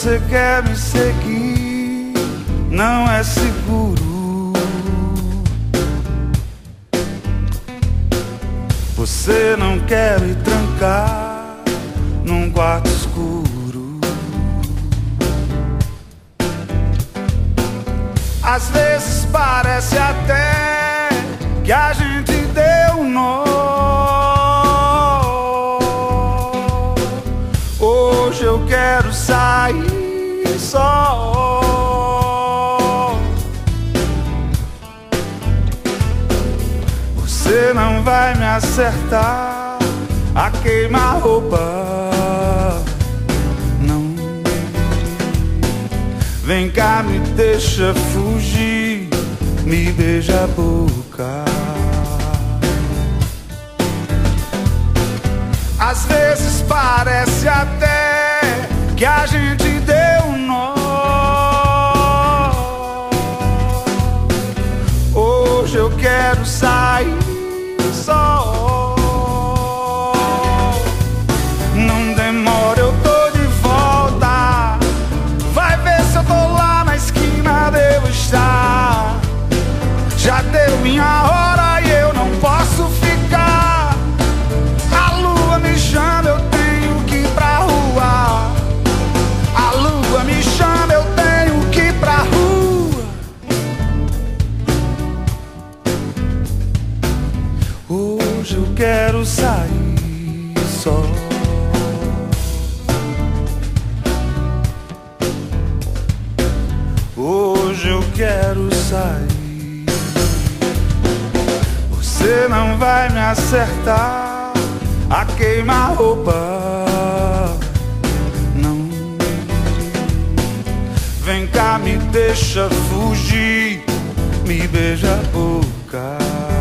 você quer me seguir, não é seguro. Você não quer me trancar num quarto escuro. Às vezes parece até que a gente deu um nó. Sair só. Você não vai me acertar a queima-roupa. Não. Vem cá, me deixa fugir, me beija a boca. Às vezes parece até que a gente quero sair só. Não demora, eu tô de volta. Vai ver se eu tô lá na esquina, devo estar. Já deu minha hora Hoje eu quero sair só. Hoje eu quero sair. Você não vai me acertar a queima-roupa. Não. Vem cá, me deixa fugir, me beija a boca.